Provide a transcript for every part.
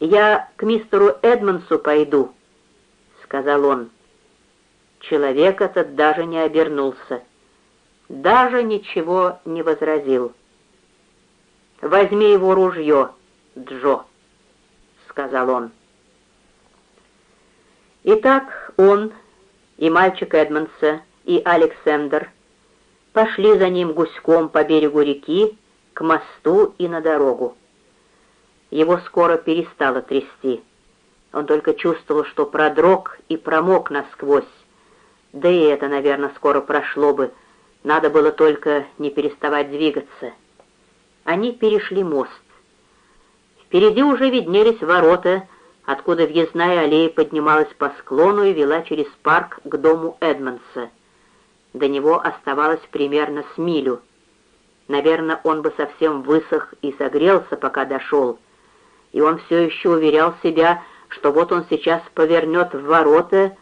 «Я к мистеру Эдмонсу пойду», — сказал он. Человек этот даже не обернулся, даже ничего не возразил. «Возьми его ружье, Джо», — сказал он. Итак, он и мальчик Эдмонса, и Александр пошли за ним гуськом по берегу реки, к мосту и на дорогу. Его скоро перестало трясти. Он только чувствовал, что продрог и промок насквозь. Да и это, наверное, скоро прошло бы. Надо было только не переставать двигаться. Они перешли мост. Впереди уже виднелись ворота, откуда въездная аллея поднималась по склону и вела через парк к дому Эдмонса. До него оставалось примерно с милю. Наверное, он бы совсем высох и согрелся, пока дошел. И он все еще уверял себя, что вот он сейчас повернет в ворота,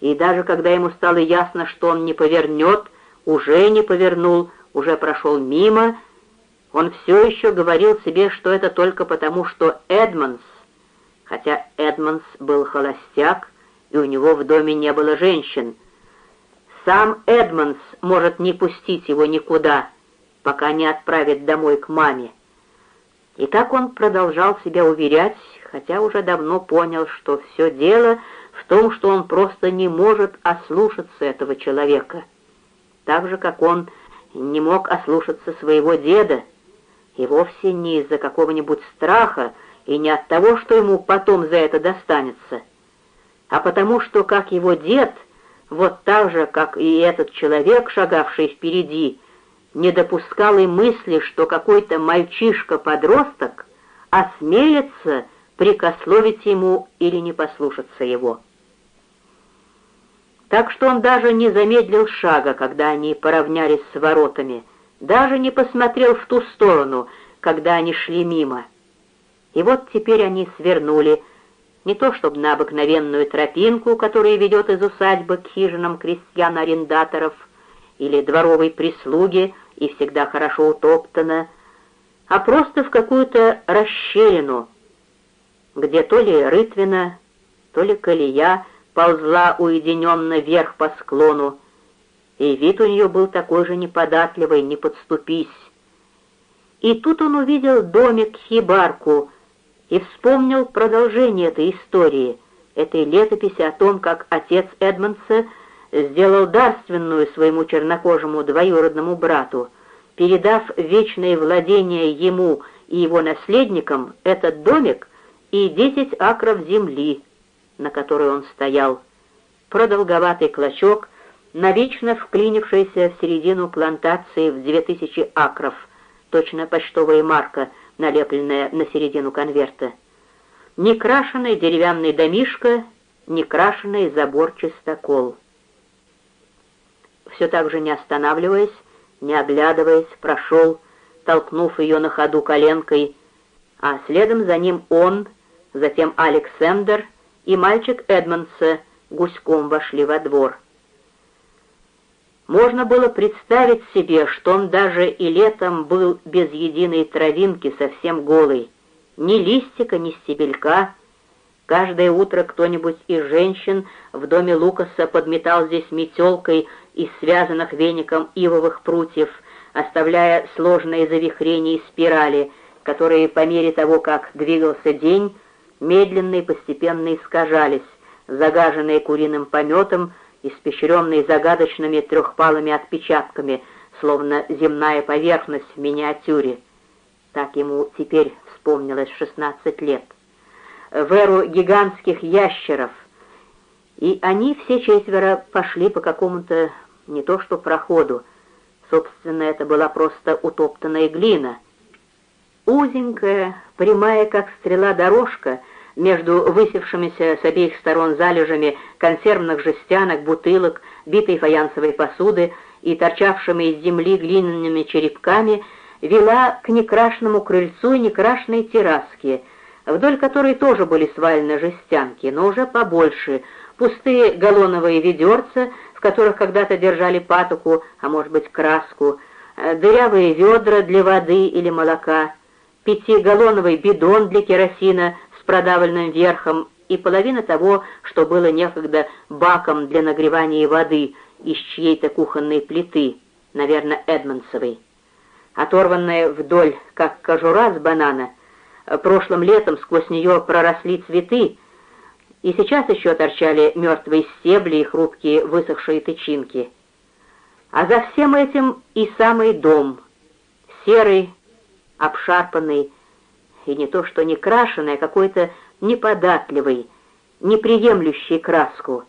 и даже когда ему стало ясно, что он не повернет, уже не повернул, уже прошел мимо, он все еще говорил себе, что это только потому, что Эдмонс, хотя Эдмонс был холостяк, и у него в доме не было женщин, сам Эдмонс может не пустить его никуда, пока не отправит домой к маме. И так он продолжал себя уверять, хотя уже давно понял, что все дело в том, что он просто не может ослушаться этого человека. Так же, как он не мог ослушаться своего деда, и вовсе не из-за какого-нибудь страха и не от того, что ему потом за это достанется, а потому что, как его дед — вот так же, как и этот человек, шагавший впереди, не допускал и мысли, что какой-то мальчишка-подросток осмелится прикословить ему или не послушаться его. Так что он даже не замедлил шага, когда они поравнялись с воротами, даже не посмотрел в ту сторону, когда они шли мимо. И вот теперь они свернули, не то чтобы на обыкновенную тропинку, которая ведет из усадьбы к хижинам крестьян-арендаторов или дворовой прислуги и всегда хорошо утоптана, а просто в какую-то расщелину, где то ли рытвина, то ли колея ползла уединенно вверх по склону, и вид у нее был такой же неподатливый, не подступись. И тут он увидел домик-хибарку, и вспомнил продолжение этой истории, этой летописи о том, как отец Эдмонса сделал дарственную своему чернокожему двоюродному брату, передав вечное владение ему и его наследникам этот домик и десять акров земли, на которой он стоял, продолговатый клочок, навечно вклинившийся в середину плантации в две тысячи акров, точно почтовая марка — налепленная на середину конверта. Некрашенный деревянный домишко, некрашенный забор-чистокол. Все так же не останавливаясь, не оглядываясь, прошел, толкнув ее на ходу коленкой, а следом за ним он, затем Александр и мальчик Эдмонса гуськом вошли во двор. Можно было представить себе, что он даже и летом был без единой травинки, совсем голый. Ни листика, ни стебелька. Каждое утро кто-нибудь из женщин в доме Лукаса подметал здесь метелкой из связанных веником ивовых прутьев, оставляя сложные завихрения и спирали, которые по мере того, как двигался день, медленно и постепенно искажались, загаженные куриным пометом, испещренный загадочными трехпалыми отпечатками, словно земная поверхность в миниатюре. Так ему теперь вспомнилось шестнадцать лет. В эру гигантских ящеров. И они все четверо пошли по какому-то не то что проходу, собственно, это была просто утоптанная глина. Узенькая, прямая, как стрела дорожка — между высевшимися с обеих сторон залежами консервных жестянок, бутылок, битой фаянсовой посуды и торчавшими из земли глиняными черепками, вела к некрашенному крыльцу и некрашенной терраске, вдоль которой тоже были свалены жестянки, но уже побольше, пустые галлоновые ведерца, в которых когда-то держали патоку, а может быть краску, э, дырявые ведра для воды или молока, пятигаллоновый бидон для керосина с продавленным верхом и половина того, что было некогда баком для нагревания воды из чьей-то кухонной плиты, наверное, Эдмонсовой. Оторванная вдоль, как кожура с банана, прошлым летом сквозь нее проросли цветы, и сейчас еще торчали мертвые стебли и хрупкие высохшие тычинки. А за всем этим и самый дом, серый, обшарпанный, и не то что не крашеный, а какой-то неподатливый, неприемлющий краску,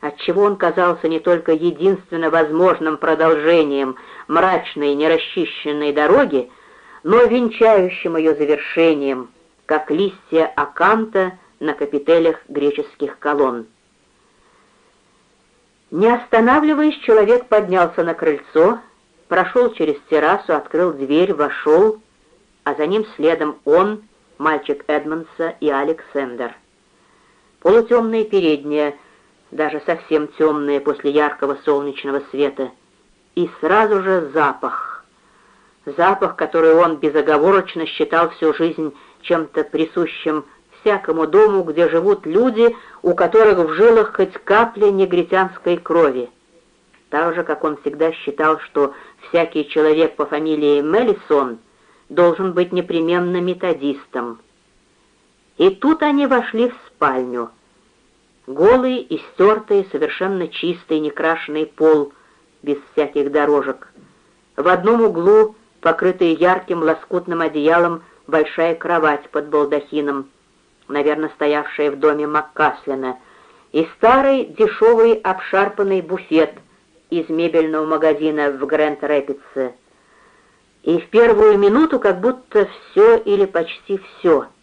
отчего он казался не только единственно возможным продолжением мрачной нерасчищенной дороги, но венчающим ее завершением, как листья аканта на капителях греческих колонн. Не останавливаясь, человек поднялся на крыльцо, прошел через террасу, открыл дверь, вошел, а за ним следом он, мальчик Эдмонса и Александр. Полутемные передние, даже совсем темные после яркого солнечного света, и сразу же запах. Запах, который он безоговорочно считал всю жизнь чем-то присущим всякому дому, где живут люди, у которых в жилах хоть капля негритянской крови. Так же, как он всегда считал, что всякий человек по фамилии Мелисон должен быть непременно методистом. И тут они вошли в спальню. Голый, истертый, совершенно чистый, некрашенный пол, без всяких дорожек. В одном углу, покрытая ярким лоскутным одеялом, большая кровать под балдахином, наверное, стоявшая в доме Маккаслина, и старый дешевый обшарпанный буфет из мебельного магазина в Грэнд-Рэпидсе. И в первую минуту как будто все или почти все —